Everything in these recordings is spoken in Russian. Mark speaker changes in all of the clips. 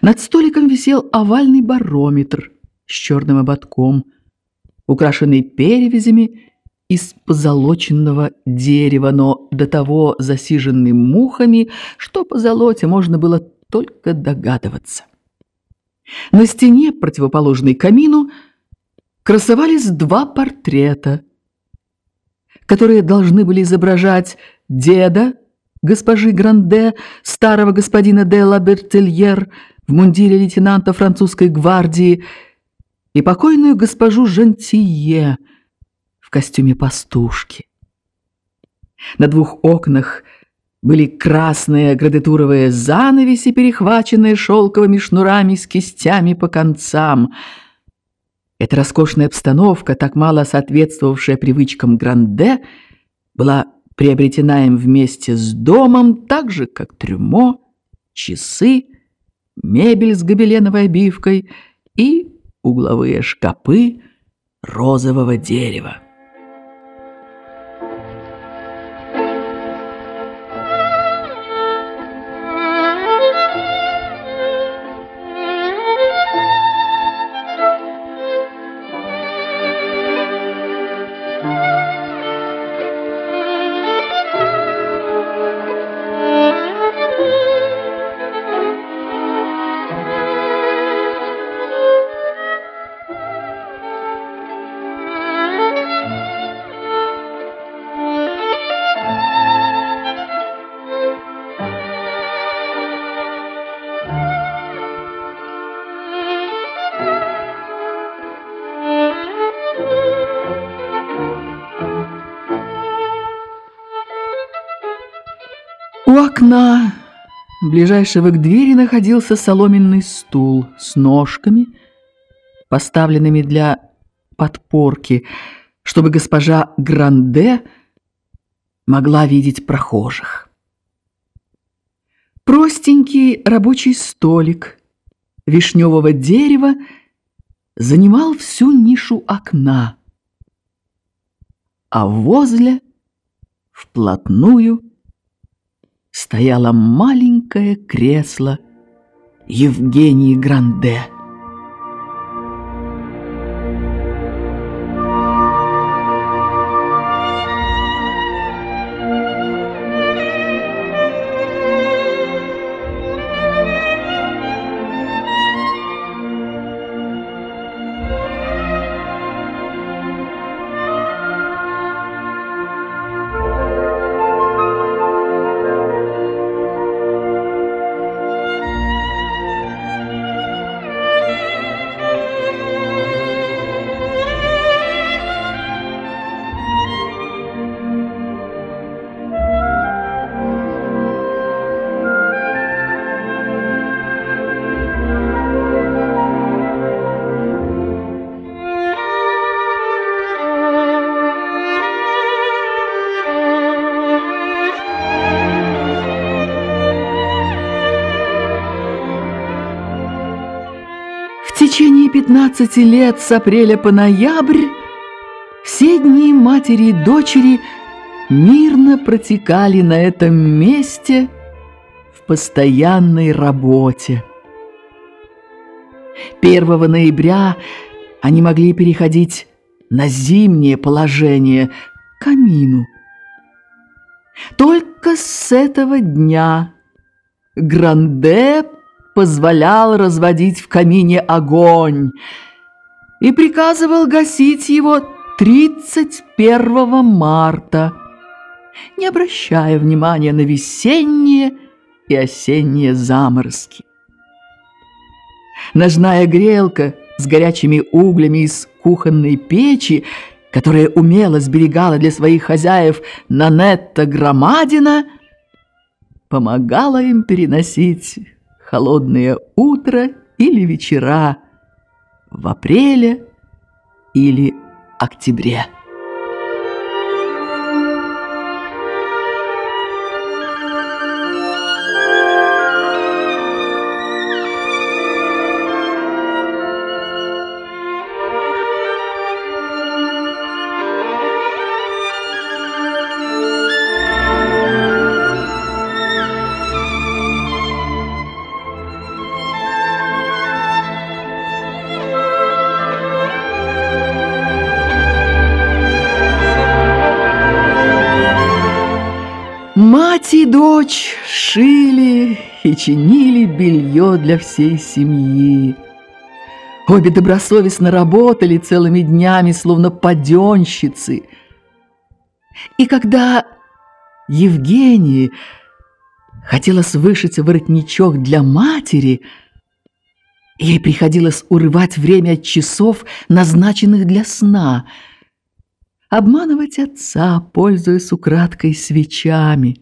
Speaker 1: Над столиком висел овальный барометр с черным ободком, украшенный перевязями из позолоченного дерева, но до того засиженный мухами, что по золоте можно было только догадываться. На стене, противоположной камину, красовались два портрета, которые должны были изображать деда госпожи Гранде, старого господина де Лабертельер в мундире лейтенанта французской гвардии и покойную госпожу Жантие в костюме пастушки. На двух окнах были красные градатуровые занавеси, перехваченные шелковыми шнурами с кистями по концам. Эта роскошная обстановка, так мало соответствовавшая привычкам Гранде, была приобретена им вместе с домом, так же, как трюмо, часы, мебель с гобеленовой обивкой и угловые шкапы розового дерева. Окна, ближайшего к двери, находился соломенный стул с ножками, поставленными для подпорки, чтобы госпожа Гранде могла видеть прохожих. Простенький рабочий столик вишневого дерева занимал всю нишу окна, а возле, вплотную, стояло маленькое кресло Евгении Гранде. 15 лет с апреля по ноябрь все дни матери и дочери мирно протекали на этом месте в постоянной работе. 1 ноября они могли переходить на зимнее положение к камину. Только с этого дня Гранде позволял разводить в камине огонь и приказывал гасить его 31 марта, не обращая внимания на весенние и осенние заморозки. Ножная грелка с горячими углями из кухонной печи, которая умело сберегала для своих хозяев Нанетта Громадина, помогала им переносить холодное утро или вечера в апреле или октябре. Шили и чинили белье для всей семьи. Обе добросовестно работали целыми днями, словно паденщицы. И когда Евгении хотелось вышить воротничок для матери, ей приходилось урывать время от часов, назначенных для сна, обманывать отца, пользуясь украдкой свечами.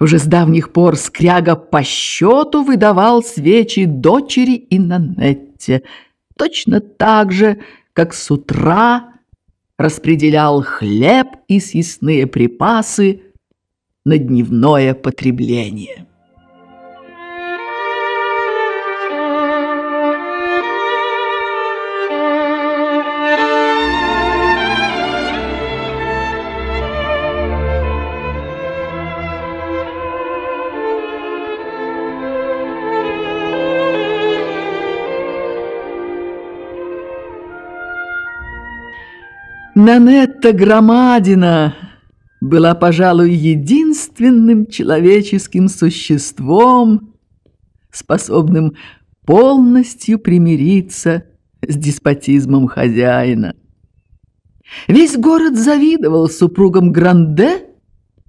Speaker 1: Уже с давних пор Скряга по счету выдавал свечи дочери и Нанетте, точно так же, как с утра распределял хлеб и съестные припасы на дневное потребление. Нанетта Громадина была, пожалуй, единственным человеческим существом, способным полностью примириться с деспотизмом хозяина. Весь город завидовал супругам Гранде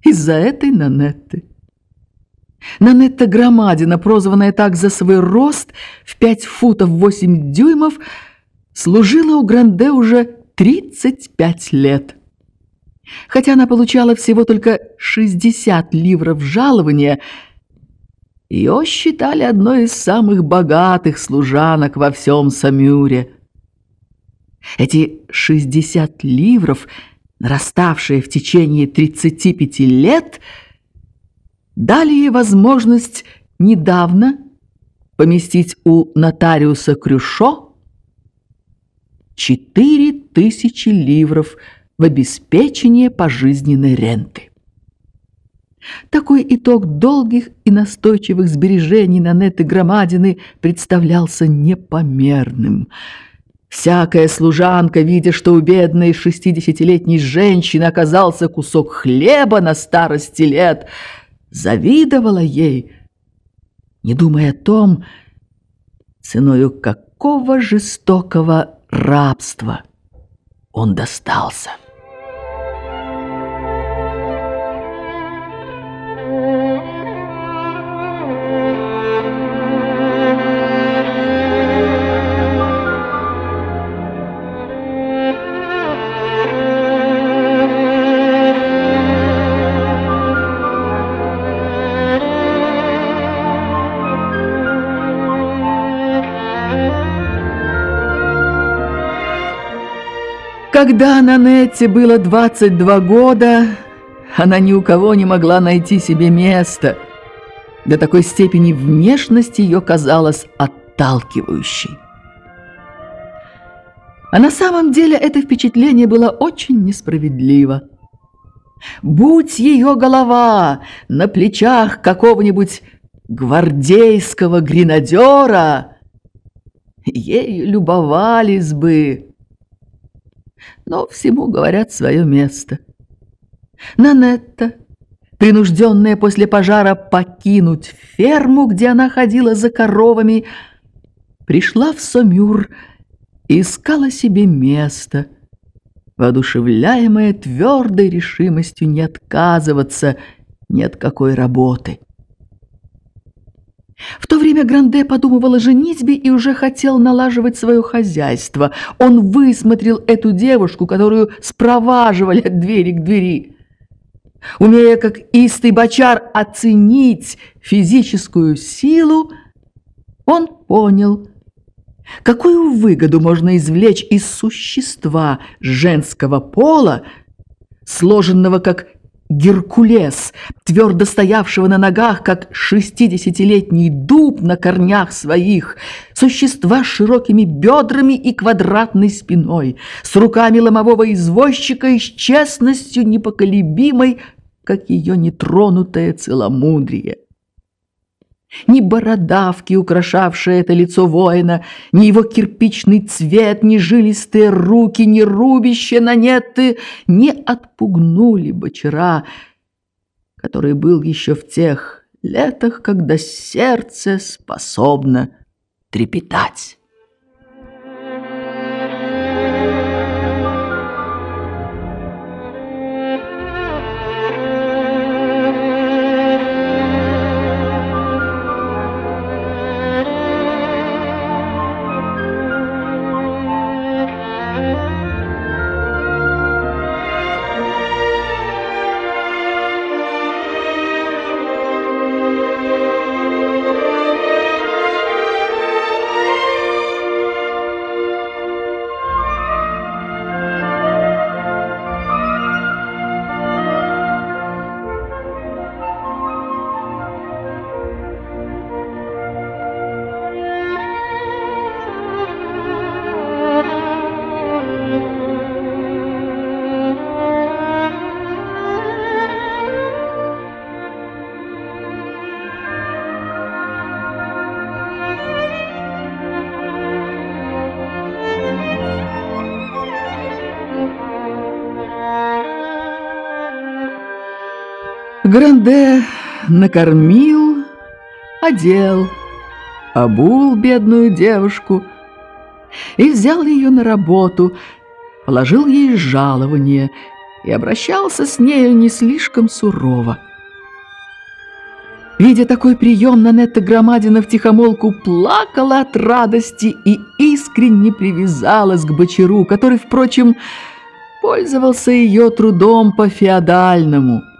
Speaker 1: из-за этой Нанетты. Нанетта Громадина, прозванная так за свой рост в пять футов восемь дюймов, служила у Гранде уже 35 лет. Хотя она получала всего только 60 ливров жалования, ее считали одной из самых богатых служанок во всем Самюре. Эти 60 ливров, нараставшие в течение 35 лет, дали ей возможность недавно поместить у нотариуса Крюшо четыре тысячи ливров в обеспечение пожизненной ренты. Такой итог долгих и настойчивых сбережений Нанетты Громадины представлялся непомерным. Всякая служанка, видя, что у бедной шестидесятилетней женщины оказался кусок хлеба на старости лет, завидовала ей, не думая о том, ценою какого жестокого рабства он достался. Когда Нанетте было 22 года, она ни у кого не могла найти себе места. До такой степени внешность ее казалась отталкивающей. А на самом деле это впечатление было очень несправедливо. Будь ее голова на плечах какого-нибудь гвардейского гренадера, ею любовались бы но всему говорят свое место. Нанетта, принужденная после пожара покинуть ферму, где она ходила за коровами, пришла в Сомюр и искала себе место, воодушевляемая твердой решимостью не отказываться ни от какой работы. В то время Гранде подумывал о женитьбе и уже хотел налаживать свое хозяйство. Он высмотрел эту девушку, которую спроваживали от двери к двери. Умея, как истый бочар, оценить физическую силу, он понял, какую выгоду можно извлечь из существа женского пола, сложенного как Геркулес, твердо стоявшего на ногах, как шестидесятилетний дуб на корнях своих, существа с широкими бедрами и квадратной спиной, с руками ломового извозчика и с честностью непоколебимой, как ее нетронутое целомудрие. Ни бородавки, украшавшие это лицо воина, ни его кирпичный цвет, ни жилистые руки, ни рубище на неты не отпугнули бочера, который был еще в тех летах, когда сердце способно трепетать. Гранде накормил, одел, обул бедную девушку и взял ее на работу, положил ей жалование и обращался с нею не слишком сурово. Видя такой прием, Нанетта Громадина втихомолку плакала от радости и искренне привязалась к бочару, который, впрочем, пользовался ее трудом по-феодальному –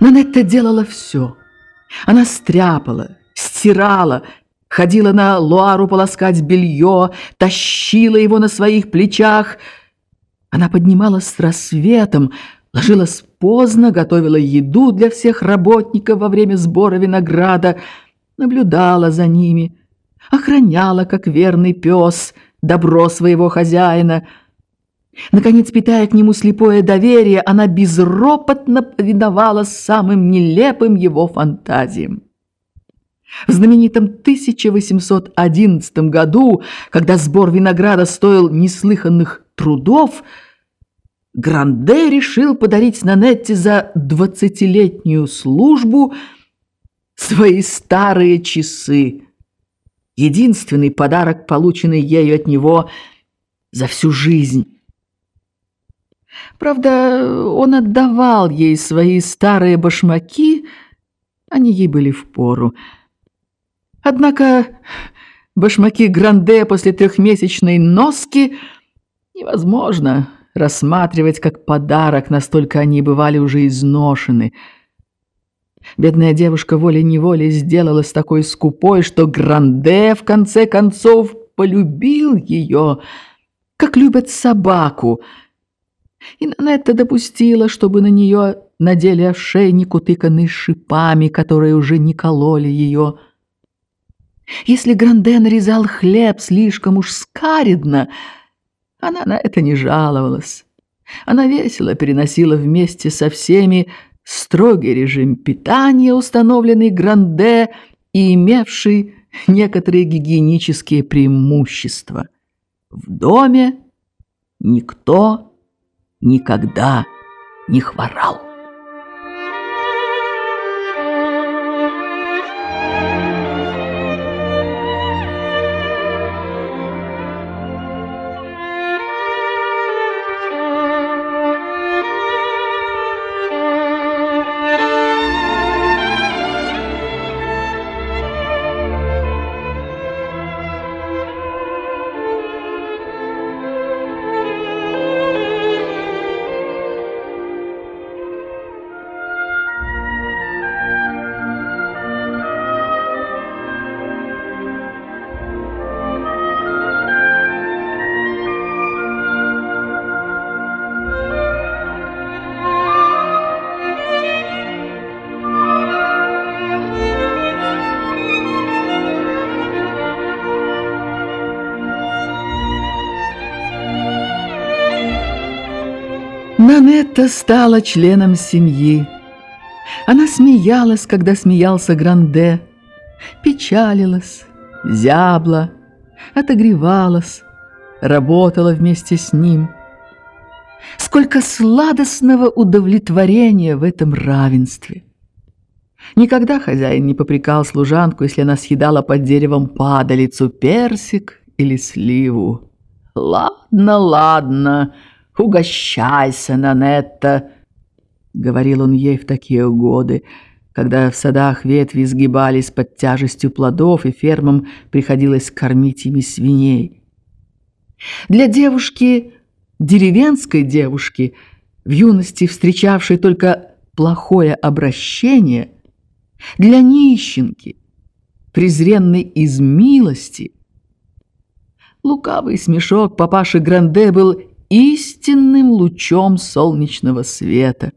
Speaker 1: Нанетта делала все. Она стряпала, стирала, ходила на Луару полоскать белье, тащила его на своих плечах. Она поднималась с рассветом, ложилась поздно, готовила еду для всех работников во время сбора винограда, наблюдала за ними, охраняла, как верный пес, добро своего хозяина — Наконец, питая к нему слепое доверие, она безропотно повиновала самым нелепым его фантазиям. В знаменитом 1811 году, когда сбор винограда стоил неслыханных трудов, Гранде решил подарить Нанетте за двадцатилетнюю службу свои старые часы. Единственный подарок, полученный ею от него за всю жизнь. Правда, он отдавал ей свои старые башмаки, они ей были впору. Однако башмаки Гранде после трехмесячной носки невозможно рассматривать как подарок, настолько они бывали уже изношены. Бедная девушка волей-неволей сделалась такой скупой, что Гранде, в конце концов, полюбил ее, как любят собаку — и Нанетта допустила, чтобы на нее надели ошейник, утыканный шипами, которые уже не кололи ее. Если Гранден резал хлеб слишком уж скаридно, она на это не жаловалась. Она весело переносила вместе со всеми строгий режим питания, установленный Гранде и имевший некоторые гигиенические преимущества. В доме никто никогда не хворал. Нанетта стала членом семьи. Она смеялась, когда смеялся Гранде, печалилась, зябла, отогревалась, работала вместе с ним. Сколько сладостного удовлетворения в этом равенстве! Никогда хозяин не попрекал служанку, если она съедала под деревом падалицу, персик или сливу. «Ладно, ладно, угощайся, Нанетта», — говорил он ей в такие годы, когда в садах ветви сгибались под тяжестью плодов, и фермам приходилось кормить ими свиней. Для девушки, деревенской девушки, в юности встречавшей только плохое обращение, для нищенки, презренной из милости, лукавый смешок папаши Гранде был истинным лучом солнечного света.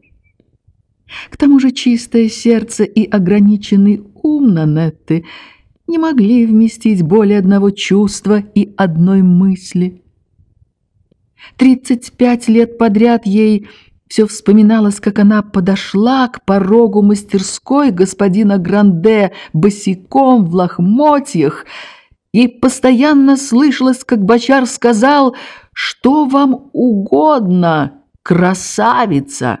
Speaker 1: К тому же чистое сердце и ограниченный ум Нанетты не могли вместить более одного чувства и одной мысли. Тридцать пять лет подряд ей все вспоминалось, как она подошла к порогу мастерской господина Гранде босиком в лохмотьях, и постоянно слышалось, как бочар сказал «Что вам угодно, красавица!»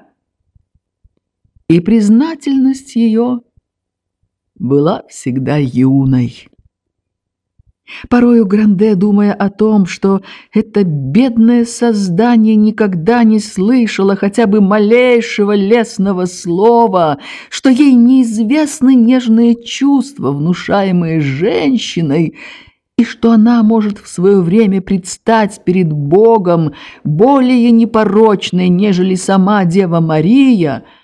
Speaker 1: и признательность ее была всегда юной. Порою Гранде, думая о том, что это бедное создание никогда не слышало хотя бы малейшего лесного слова, что ей неизвестны нежные чувства, внушаемые женщиной, и что она может в свое время предстать перед Богом более непорочной, нежели сама Дева Мария –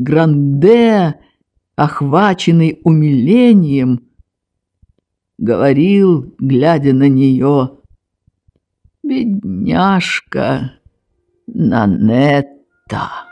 Speaker 1: Гранде, охваченный умилением, говорил, глядя на нее, «Бедняжка Нанетта».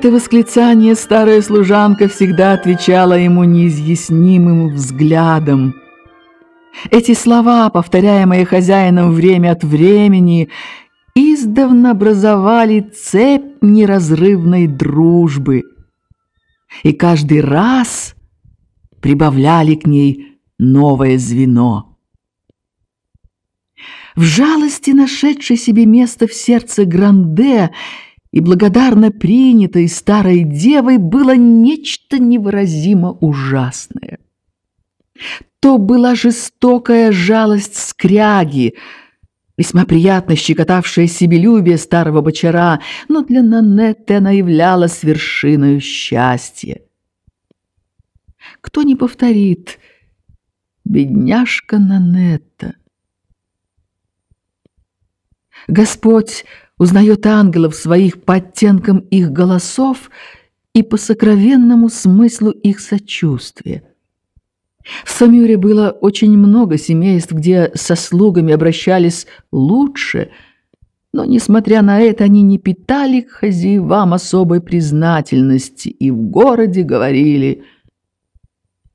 Speaker 1: Это восклицание старая служанка всегда отвечала ему неизъяснимым взглядом. Эти слова, повторяемые хозяином время от времени, издавна образовали цепь неразрывной дружбы, и каждый раз прибавляли к ней новое звено. В жалости, нашедшей себе место в сердце Гранде, и благодарно принятой старой девой было нечто невыразимо ужасное. То была жестокая жалость скряги, весьма приятно щекотавшая себелюбие старого бочара, но для Нанетты она являлась вершиною счастья. Кто не повторит «Бедняжка Нанетта»? Господь узнает ангелов своих по оттенкам их голосов и по сокровенному смыслу их сочувствия. В Самюре было очень много семейств, где со слугами обращались лучше, но, несмотря на это, они не питали к хозяевам особой признательности и в городе говорили,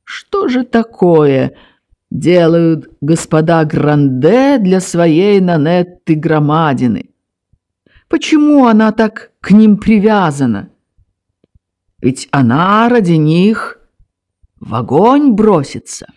Speaker 1: что же такое делают господа Гранде для своей Нанетты Громадины. Почему она так к ним привязана? Ведь она ради них в огонь бросится.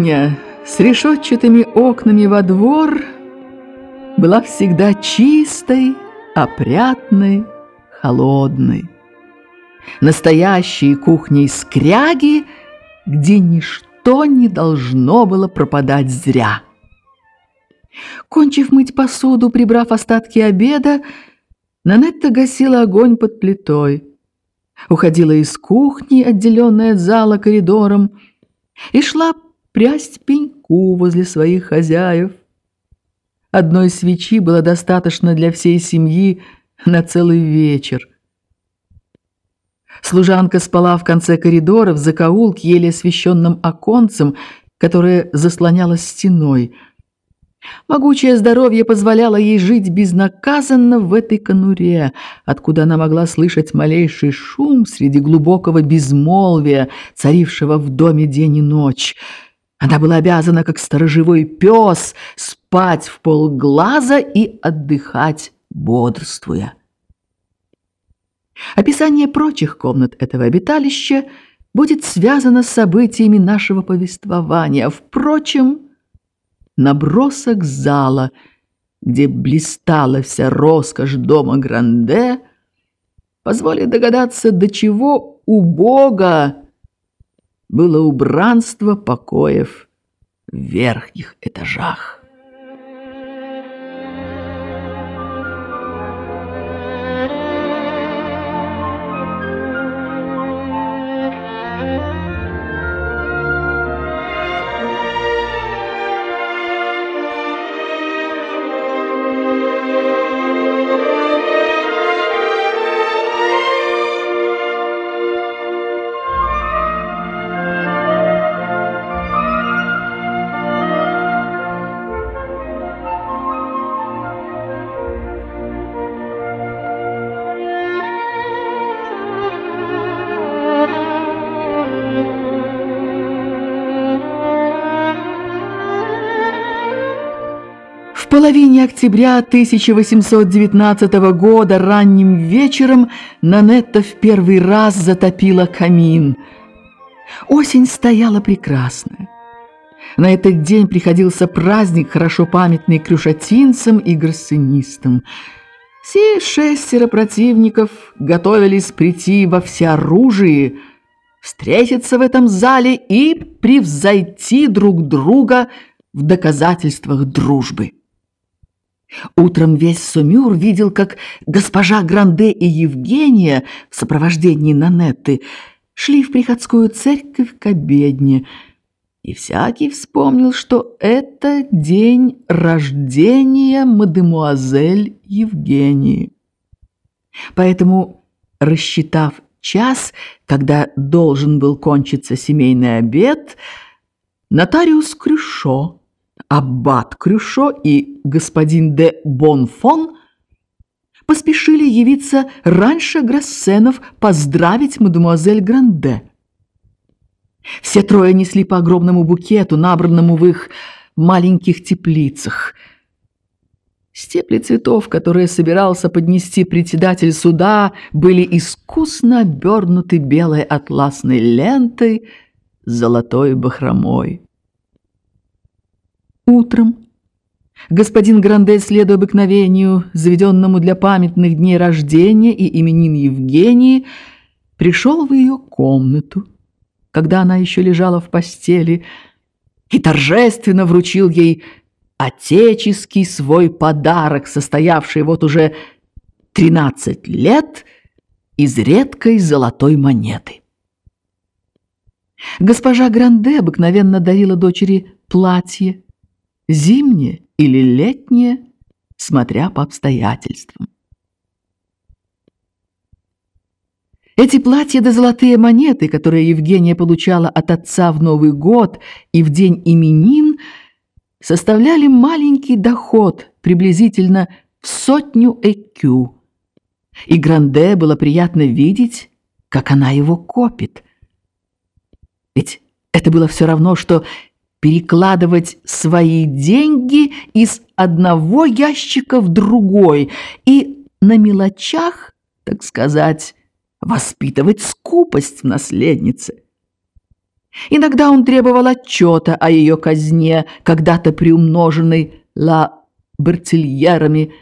Speaker 1: Кухня с решетчатыми окнами во двор была всегда чистой, опрятной, холодной. Настоящей кухней скряги, где ничто не должно было пропадать зря. Кончив мыть посуду, прибрав остатки обеда, Нанетта гасила огонь под плитой, уходила из кухни, отделенной от зала коридором, и шла прясть пеньку возле своих хозяев. Одной свечи было достаточно для всей семьи на целый вечер. Служанка спала в конце коридора в закоулке, еле освещенным оконцем, которое заслонялось стеной. Могучее здоровье позволяло ей жить безнаказанно в этой конуре, откуда она могла слышать малейший шум среди глубокого безмолвия, царившего в доме день и ночь. Она была обязана, как сторожевой пес, спать в полглаза и отдыхать, бодрствуя. Описание прочих комнат этого обиталища будет связано с событиями нашего повествования. Впрочем, набросок зала, где блистала вся роскошь дома Гранде, позволит догадаться, до чего убого было убранство покоев в верхних этажах. Половине октября 1819 года ранним вечером Нанетта в первый раз затопила камин. Осень стояла прекрасная. На этот день приходился праздник, хорошо памятный крюшатинцам и гроссинистам. Все шестеро противников готовились прийти во всеоружии, встретиться в этом зале и превзойти друг друга в доказательствах дружбы. Утром весь Сумюр видел, как госпожа Гранде и Евгения в сопровождении Нанетты шли в приходскую церковь к обедне, и всякий вспомнил, что это день рождения мадемуазель Евгении. Поэтому, рассчитав час, когда должен был кончиться семейный обед, нотариус Крюшо аббат Крюшо и господин де Бонфон поспешили явиться раньше Грассенов поздравить мадемуазель Гранде. Все трое несли по огромному букету, набранному в их маленьких теплицах. Степли цветов, которые собирался поднести председатель суда, были искусно обернуты белой атласной лентой с золотой бахромой. Утром господин Гранде, следуя обыкновению, заведенному для памятных дней рождения и именин Евгении, пришел в ее комнату, когда она еще лежала в постели, и торжественно вручил ей отеческий свой подарок, состоявший вот уже 13 лет из редкой золотой монеты. Госпожа Гранде обыкновенно дарила дочери платье, зимнее или летнее, смотря по обстоятельствам. Эти платья да золотые монеты, которые Евгения получала от отца в Новый год и в день именин, составляли маленький доход приблизительно в сотню экю. И Гранде было приятно видеть, как она его копит. Ведь это было все равно, что перекладывать свои деньги из одного ящика в другой и на мелочах, так сказать, воспитывать скупость в наследнице. Иногда он требовал отчета о ее казне, когда-то приумноженной ла Бертильерами,